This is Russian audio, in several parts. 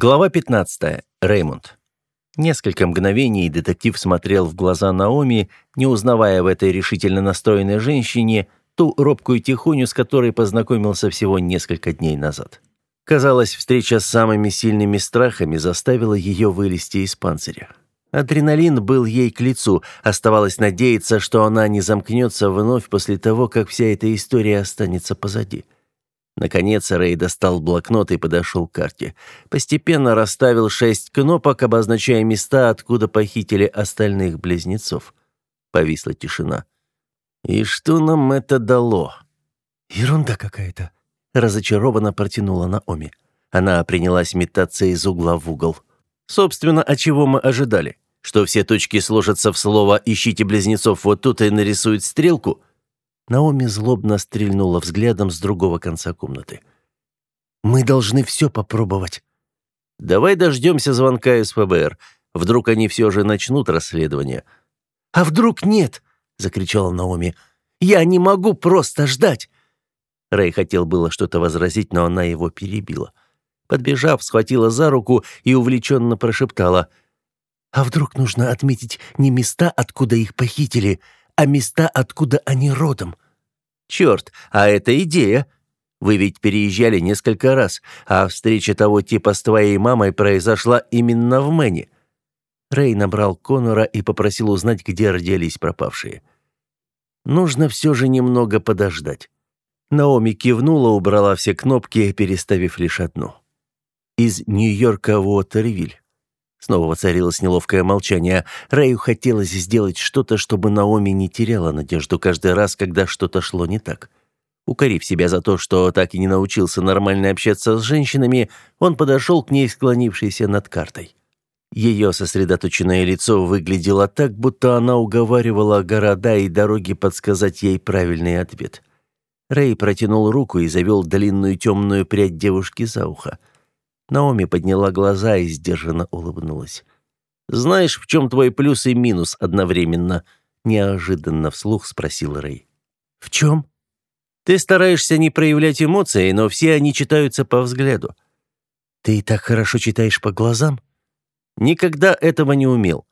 Глава 15. Реймонд. Несколько мгновений детектив смотрел в глаза Наоми, не узнавая в этой решительно настроенной женщине ту робкую тихоню, с которой познакомился всего несколько дней назад. Казалось, встреча с самыми сильными страхами заставила ее вылезти из панциря. Адреналин был ей к лицу, оставалось надеяться, что она не замкнется вновь после того, как вся эта история останется позади. Наконец Рэй достал блокнот и подошел к карте. Постепенно расставил шесть кнопок, обозначая места, откуда похитили остальных близнецов. Повисла тишина. «И что нам это дало?» «Ерунда какая-то», — разочарованно протянула Наоми. Она принялась метаться из угла в угол. «Собственно, а чего мы ожидали? Что все точки сложатся в слово «ищите близнецов вот тут» и нарисуют стрелку?» Наоми злобно стрельнула взглядом с другого конца комнаты. «Мы должны все попробовать». «Давай дождемся звонка из ФБР. Вдруг они все же начнут расследование». «А вдруг нет?» — закричала Наоми. «Я не могу просто ждать!» Рэй хотел было что-то возразить, но она его перебила. Подбежав, схватила за руку и увлеченно прошептала. «А вдруг нужно отметить не места, откуда их похитили, а места, откуда они родом. Черт, а это идея. Вы ведь переезжали несколько раз, а встреча того типа с твоей мамой произошла именно в Мэне. Рэй набрал Конора и попросил узнать, где родились пропавшие. Нужно все же немного подождать. Наоми кивнула, убрала все кнопки, переставив лишь одну. Из Нью-Йорка в Уотервиль. Снова воцарилось неловкое молчание. Рэю хотелось сделать что-то, чтобы Наоми не теряла надежду каждый раз, когда что-то шло не так. Укорив себя за то, что так и не научился нормально общаться с женщинами, он подошел к ней, склонившейся над картой. Ее сосредоточенное лицо выглядело так, будто она уговаривала города и дороги подсказать ей правильный ответ. Рэй протянул руку и завел длинную темную прядь девушки за ухо. Наоми подняла глаза и сдержанно улыбнулась. «Знаешь, в чем твой плюс и минус одновременно?» Неожиданно вслух спросил Рэй. «В чем?» «Ты стараешься не проявлять эмоции, но все они читаются по взгляду». «Ты так хорошо читаешь по глазам?» «Никогда этого не умел».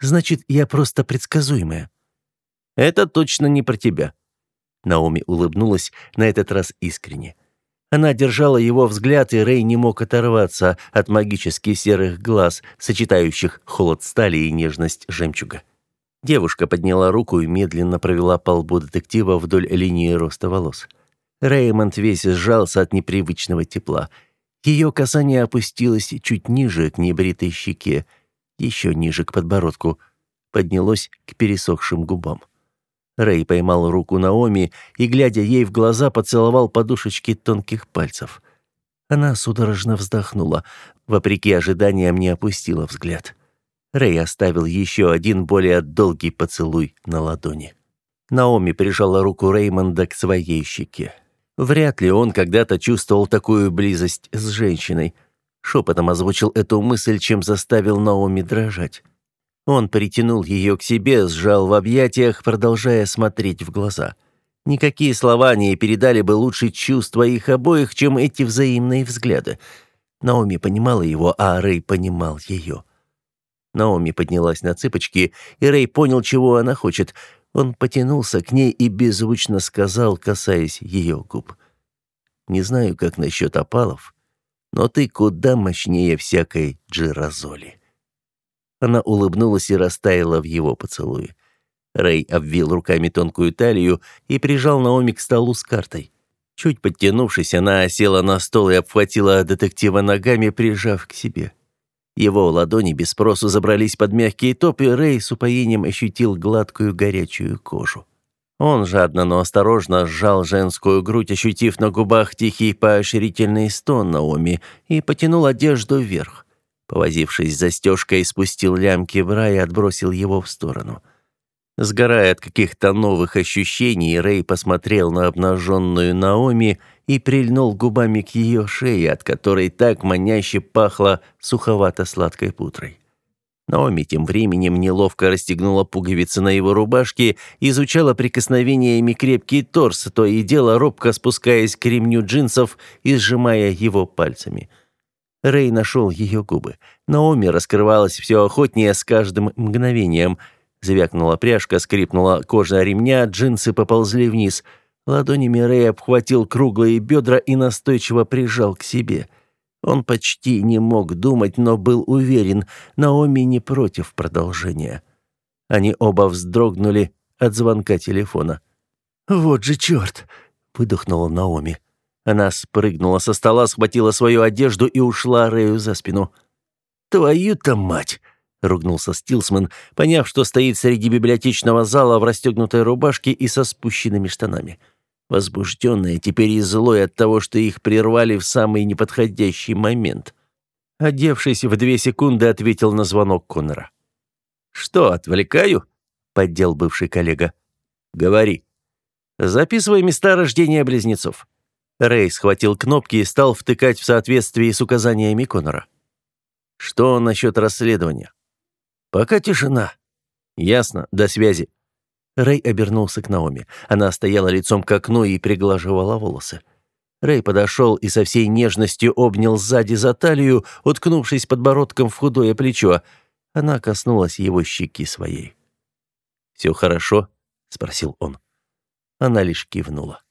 «Значит, я просто предсказуемая». «Это точно не про тебя». Наоми улыбнулась, на этот раз искренне. Она держала его взгляд, и Рэй не мог оторваться от магически серых глаз, сочетающих холод стали и нежность жемчуга. Девушка подняла руку и медленно провела по лбу детектива вдоль линии роста волос. Реймонд весь сжался от непривычного тепла. Ее касание опустилось чуть ниже к небритой щеке, еще ниже к подбородку, поднялось к пересохшим губам. Рэй поймал руку Наоми и, глядя ей в глаза, поцеловал подушечки тонких пальцев. Она судорожно вздохнула, вопреки ожиданиям не опустила взгляд. Рэй оставил еще один более долгий поцелуй на ладони. Наоми прижала руку Реймонда к своей щеке. Вряд ли он когда-то чувствовал такую близость с женщиной. Шепотом озвучил эту мысль, чем заставил Наоми дрожать. Он притянул ее к себе, сжал в объятиях, продолжая смотреть в глаза. Никакие слова не передали бы лучше чувства их обоих, чем эти взаимные взгляды. Наоми понимала его, а Рэй понимал ее. Наоми поднялась на цыпочки, и Рэй понял, чего она хочет. Он потянулся к ней и беззвучно сказал, касаясь ее губ. «Не знаю, как насчет опалов, но ты куда мощнее всякой джирозоли». Она улыбнулась и растаяла в его поцелуе. Рэй обвил руками тонкую талию и прижал Наоми к столу с картой. Чуть подтянувшись, она села на стол и обхватила детектива ногами, прижав к себе. Его ладони без спросу забрались под мягкие топы, и Рэй с упоением ощутил гладкую горячую кожу. Он жадно, но осторожно сжал женскую грудь, ощутив на губах тихий поощрительный стон Наоми, и потянул одежду вверх. Повозившись застежкой, спустил лямки бра и отбросил его в сторону. Сгорая от каких-то новых ощущений, Рэй посмотрел на обнаженную Наоми и прильнул губами к ее шее, от которой так маняще пахло суховато-сладкой пудрой. Наоми тем временем неловко расстегнула пуговицы на его рубашке, изучала прикосновениями крепкий торс, то и дело робко спускаясь к ремню джинсов и сжимая его пальцами – Рэй нашел ее губы. Наоми раскрывалась все охотнее с каждым мгновением. Звякнула пряжка, скрипнула кожа ремня, джинсы поползли вниз. Ладонями Рэй обхватил круглые бедра и настойчиво прижал к себе. Он почти не мог думать, но был уверен, Наоми не против продолжения. Они оба вздрогнули от звонка телефона. «Вот же черт!» — выдохнула Наоми. Она спрыгнула со стола, схватила свою одежду и ушла Рэю за спину. «Твою-то мать!» — ругнулся Стилсман, поняв, что стоит среди библиотечного зала в расстегнутой рубашке и со спущенными штанами. Возбужденная, теперь и злой от того, что их прервали в самый неподходящий момент. Одевшись в две секунды, ответил на звонок Коннора. «Что, отвлекаю?» — поддел бывший коллега. «Говори. Записывай места рождения близнецов». Рэй схватил кнопки и стал втыкать в соответствии с указаниями Коннора. «Что насчет расследования?» «Пока тишина». «Ясно. До связи». Рэй обернулся к Наоми. Она стояла лицом к окну и приглаживала волосы. Рэй подошел и со всей нежностью обнял сзади за талию, уткнувшись подбородком в худое плечо. Она коснулась его щеки своей. «Все хорошо?» — спросил он. Она лишь кивнула.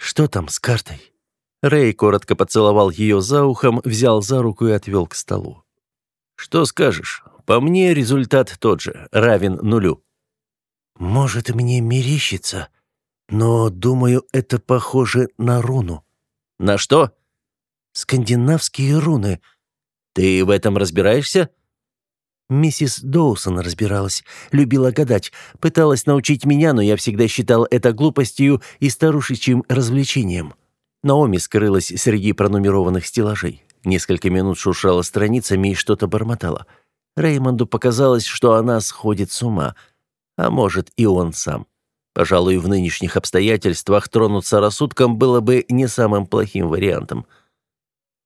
«Что там с картой?» Рэй коротко поцеловал ее за ухом, взял за руку и отвел к столу. «Что скажешь? По мне результат тот же, равен нулю». «Может, мне мерещится, но, думаю, это похоже на руну». «На что?» «Скандинавские руны». «Ты в этом разбираешься?» Миссис Доусон разбиралась, любила гадать, пыталась научить меня, но я всегда считал это глупостью и старушечьим развлечением. Наоми скрылась среди пронумерованных стеллажей. Несколько минут шуршала страницами и что-то бормотала. Реймонду показалось, что она сходит с ума. А может, и он сам. Пожалуй, в нынешних обстоятельствах тронуться рассудком было бы не самым плохим вариантом.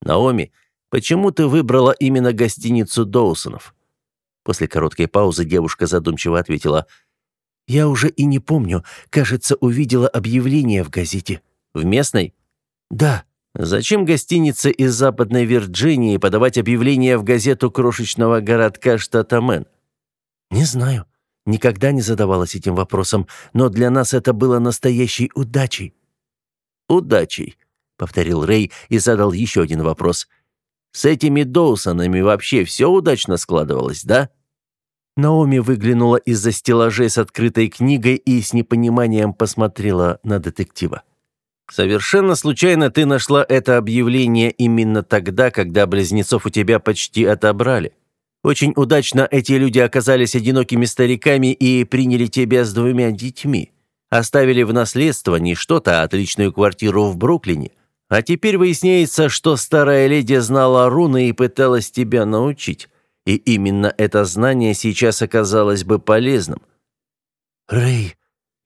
«Наоми, почему ты выбрала именно гостиницу Доусонов?» После короткой паузы девушка задумчиво ответила. «Я уже и не помню. Кажется, увидела объявление в газете». «В местной?» «Да». «Зачем гостинице из Западной Вирджинии подавать объявление в газету крошечного городка штата Мэн?» «Не знаю. Никогда не задавалась этим вопросом, но для нас это было настоящей удачей». «Удачей», — повторил Рэй и задал еще один вопрос. С этими Доусонами вообще все удачно складывалось, да?» Наоми выглянула из-за стеллажей с открытой книгой и с непониманием посмотрела на детектива. «Совершенно случайно ты нашла это объявление именно тогда, когда близнецов у тебя почти отобрали. Очень удачно эти люди оказались одинокими стариками и приняли тебя с двумя детьми. Оставили в наследство не что-то, а отличную квартиру в Бруклине. А теперь выясняется, что старая леди знала руны и пыталась тебя научить. И именно это знание сейчас оказалось бы полезным. «Рэй,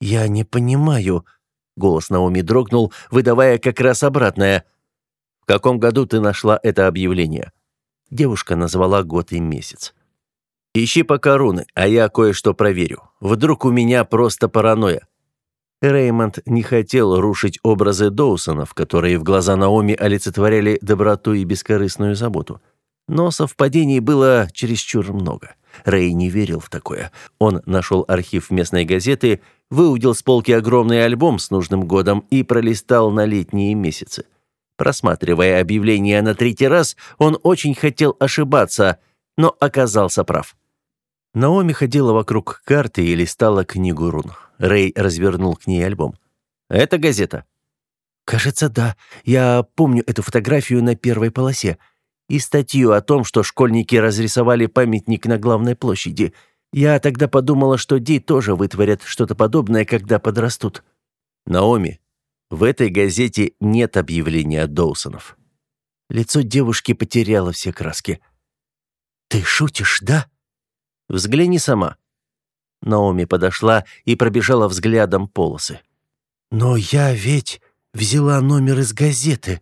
я не понимаю», — голос Наоми дрогнул, выдавая как раз обратное. «В каком году ты нашла это объявление?» Девушка назвала год и месяц. «Ищи пока руны, а я кое-что проверю. Вдруг у меня просто паранойя. Реймонд не хотел рушить образы Доусонов, которые в глаза Наоми олицетворяли доброту и бескорыстную заботу. Но совпадений было чересчур много. Рэй не верил в такое. Он нашел архив местной газеты, выудил с полки огромный альбом с нужным годом и пролистал на летние месяцы. Просматривая объявление на третий раз, он очень хотел ошибаться, но оказался прав. Наоми ходила вокруг карты и листала книгу рун. Рэй развернул к ней альбом. «Это газета?» «Кажется, да. Я помню эту фотографию на первой полосе. И статью о том, что школьники разрисовали памятник на главной площади. Я тогда подумала, что Ди тоже вытворят что-то подобное, когда подрастут». «Наоми, в этой газете нет объявления Доусонов». Лицо девушки потеряло все краски. «Ты шутишь, да?» «Взгляни сама». Наоми подошла и пробежала взглядом полосы. «Но я ведь взяла номер из газеты».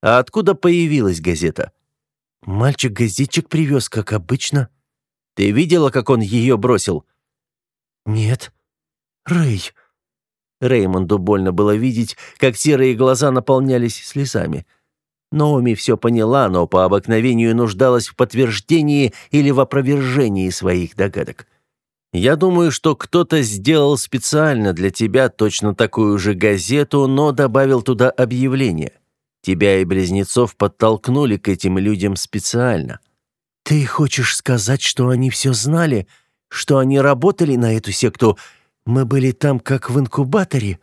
«А откуда появилась газета?» «Мальчик-газетчик привез, как обычно». «Ты видела, как он ее бросил?» «Нет». «Рэй». Реймонду больно было видеть, как серые глаза наполнялись слезами. Наоми все поняла, но по обыкновению нуждалась в подтверждении или в опровержении своих догадок. «Я думаю, что кто-то сделал специально для тебя точно такую же газету, но добавил туда объявление. Тебя и близнецов подтолкнули к этим людям специально». «Ты хочешь сказать, что они все знали? Что они работали на эту секту? Мы были там как в инкубаторе?»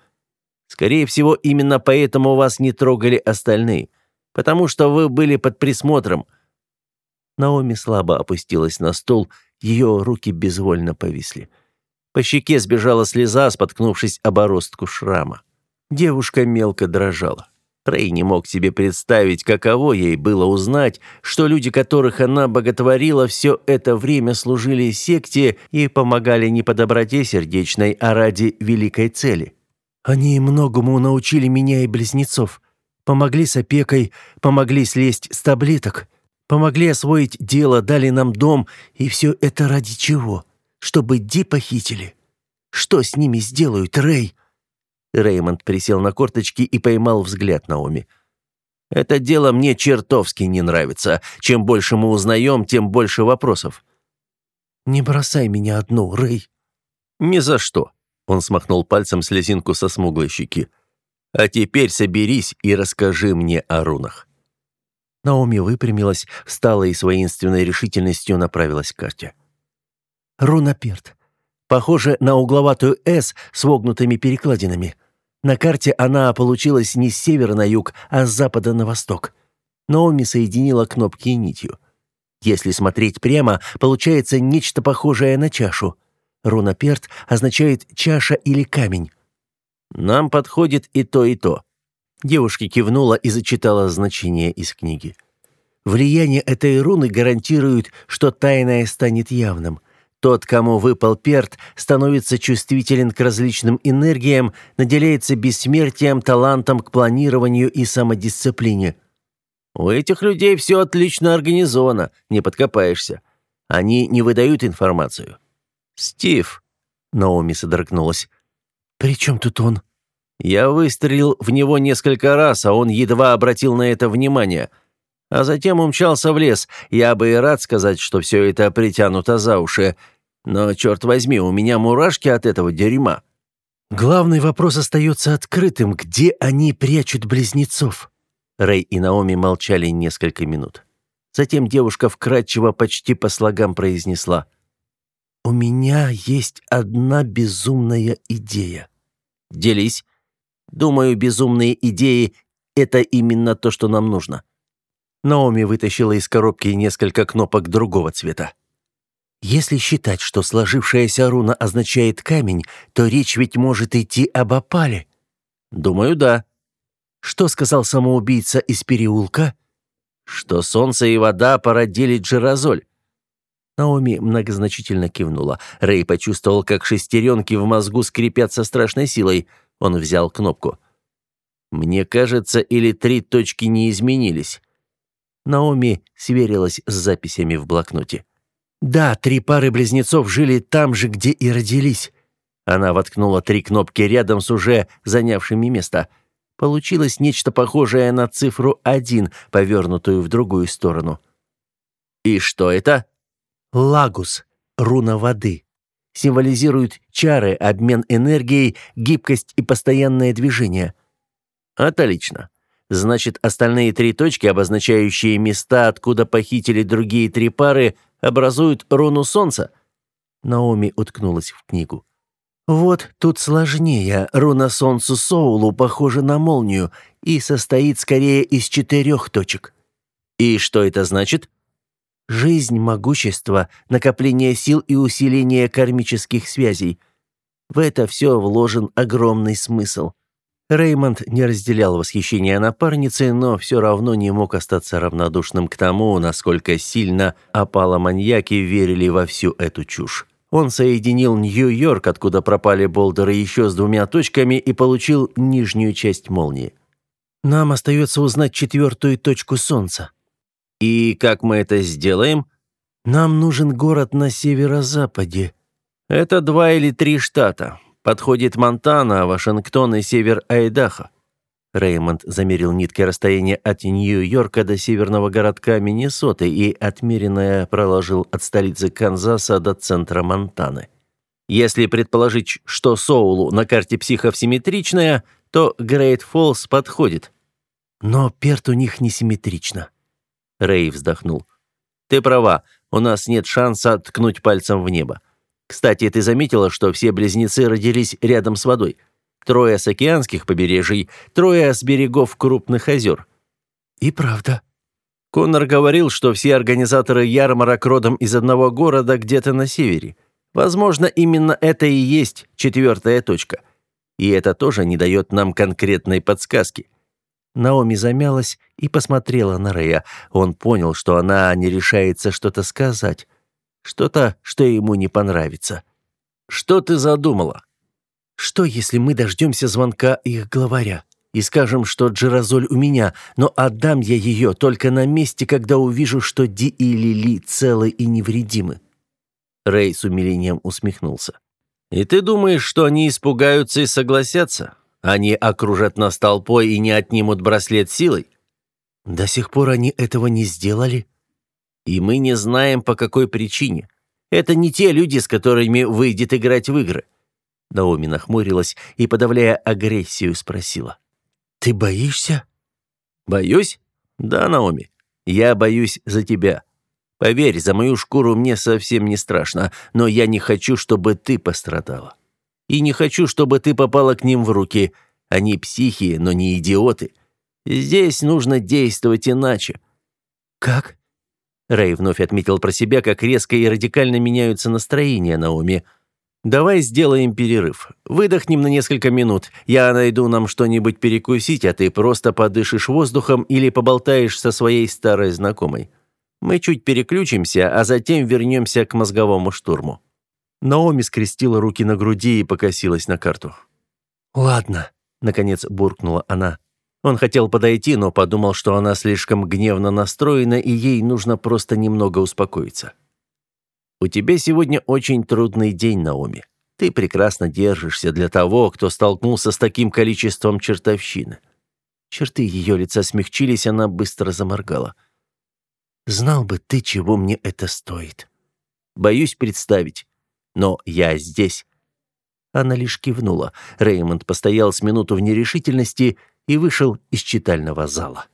«Скорее всего, именно поэтому вас не трогали остальные потому что вы были под присмотром». Наоми слабо опустилась на стол, ее руки безвольно повисли. По щеке сбежала слеза, споткнувшись об оростку шрама. Девушка мелко дрожала. Рэй не мог себе представить, каково ей было узнать, что люди, которых она боготворила, все это время служили секте и помогали не по доброте сердечной, а ради великой цели. «Они многому научили меня и близнецов», Помогли с опекой, помогли слезть с таблеток, помогли освоить дело, дали нам дом, и все это ради чего? Чтобы Ди похитили. Что с ними сделают, Рэй?» Реймонд присел на корточки и поймал взгляд Наоми. «Это дело мне чертовски не нравится. Чем больше мы узнаем, тем больше вопросов». «Не бросай меня одну, Рэй». «Ни за что», — он смахнул пальцем слезинку со смуглой щеки. А теперь соберись и расскажи мне о рунах». Наоми выпрямилась, встала и с воинственной решительностью направилась к карте. «Руна Перт. Похоже на угловатую «С» с вогнутыми перекладинами. На карте она получилась не с севера на юг, а с запада на восток. Наоми соединила кнопки нитью. Если смотреть прямо, получается нечто похожее на чашу. Руна Перт означает «чаша» или «камень». Нам подходит и то, и то». Девушка кивнула и зачитала значение из книги. Влияние этой руны гарантирует, что тайное станет явным. Тот, кому выпал перт, становится чувствителен к различным энергиям, наделяется бессмертием, талантом к планированию и самодисциплине. У этих людей все отлично организовано, не подкопаешься. Они не выдают информацию. «Стив», — Наоми содрогнулась, «При чем тут он?» «Я выстрелил в него несколько раз, а он едва обратил на это внимание. А затем умчался в лес. Я бы и рад сказать, что все это притянуто за уши. Но, черт возьми, у меня мурашки от этого дерьма». «Главный вопрос остается открытым. Где они прячут близнецов?» Рэй и Наоми молчали несколько минут. Затем девушка вкратчиво почти по слогам произнесла. «У меня есть одна безумная идея». «Делись. Думаю, безумные идеи — это именно то, что нам нужно». Наоми вытащила из коробки несколько кнопок другого цвета. Если считать, что сложившаяся руна означает камень, то речь ведь может идти об опале. Думаю, да. Что сказал самоубийца из переулка? Что солнце и вода породили Джерозоль. Наоми многозначительно кивнула. Рэй почувствовал, как шестеренки в мозгу скрипят со страшной силой. Он взял кнопку. «Мне кажется, или три точки не изменились?» Наоми сверилась с записями в блокноте. «Да, три пары близнецов жили там же, где и родились». Она воткнула три кнопки рядом с уже занявшими место. Получилось нечто похожее на цифру один, повернутую в другую сторону. «И что это?» Лагус, руна воды, символизирует чары, обмен энергией, гибкость и постоянное движение. Отлично. Значит, остальные три точки, обозначающие места, откуда похитили другие три пары, образуют руну солнца. Наоми уткнулась в книгу. Вот тут сложнее. Руна солнцу Соулу похожа на молнию и состоит скорее из четырех точек. И что это значит? Жизнь, могущество, накопление сил и усиление кармических связей. В это все вложен огромный смысл. Реймонд не разделял восхищения напарницы, но все равно не мог остаться равнодушным к тому, насколько сильно опала-маньяки верили во всю эту чушь. Он соединил Нью-Йорк, откуда пропали болдеры, еще с двумя точками и получил нижнюю часть молнии. «Нам остается узнать четвертую точку Солнца», «И как мы это сделаем?» «Нам нужен город на северо-западе». «Это два или три штата. Подходит Монтана, Вашингтон и север Айдахо». Реймонд замерил ниткой расстояние от Нью-Йорка до северного городка Миннесоты и отмеренное проложил от столицы Канзаса до центра Монтаны. Если предположить, что Соулу на карте психов симметричная, то Грейт Фоллс подходит. Но Перт у них не симметрично. Рэй вздохнул. Ты права, у нас нет шанса ткнуть пальцем в небо. Кстати, ты заметила, что все близнецы родились рядом с водой? Трое с океанских побережий, трое с берегов крупных озер. И правда. Коннор говорил, что все организаторы ярмарок родом из одного города где-то на севере. Возможно, именно это и есть четвертая точка. И это тоже не дает нам конкретной подсказки. Наоми замялась и посмотрела на Рэя. Он понял, что она не решается что-то сказать. Что-то, что ему не понравится. «Что ты задумала?» «Что, если мы дождемся звонка их главаря?» и скажем, что Джеразоль у меня, но отдам я ее только на месте, когда увижу, что Ди и Лили целы и невредимы». Рэй с умилением усмехнулся. «И ты думаешь, что они испугаются и согласятся? Они окружат нас толпой и не отнимут браслет силой?» «До сих пор они этого не сделали». «И мы не знаем, по какой причине. Это не те люди, с которыми выйдет играть в игры». Наоми нахмурилась и, подавляя агрессию, спросила. «Ты боишься?» «Боюсь? Да, Наоми. Я боюсь за тебя. Поверь, за мою шкуру мне совсем не страшно, но я не хочу, чтобы ты пострадала. И не хочу, чтобы ты попала к ним в руки. Они психи, но не идиоты. Здесь нужно действовать иначе». «Как?» Рэй вновь отметил про себя, как резко и радикально меняются настроения Наоми. «Давай сделаем перерыв. Выдохнем на несколько минут. Я найду нам что-нибудь перекусить, а ты просто подышишь воздухом или поболтаешь со своей старой знакомой. Мы чуть переключимся, а затем вернемся к мозговому штурму». Наоми скрестила руки на груди и покосилась на карту. «Ладно», — наконец буркнула она. Он хотел подойти, но подумал, что она слишком гневно настроена, и ей нужно просто немного успокоиться. У тебя сегодня очень трудный день, Наоми. Ты прекрасно держишься для того, кто столкнулся с таким количеством чертовщины. Черты ее лица смягчились, она быстро заморгала. Знал бы ты, чего мне это стоит. Боюсь представить. Но я здесь. Она лишь кивнула. Реймонд постоял с минуту в нерешительности и вышел из читального зала.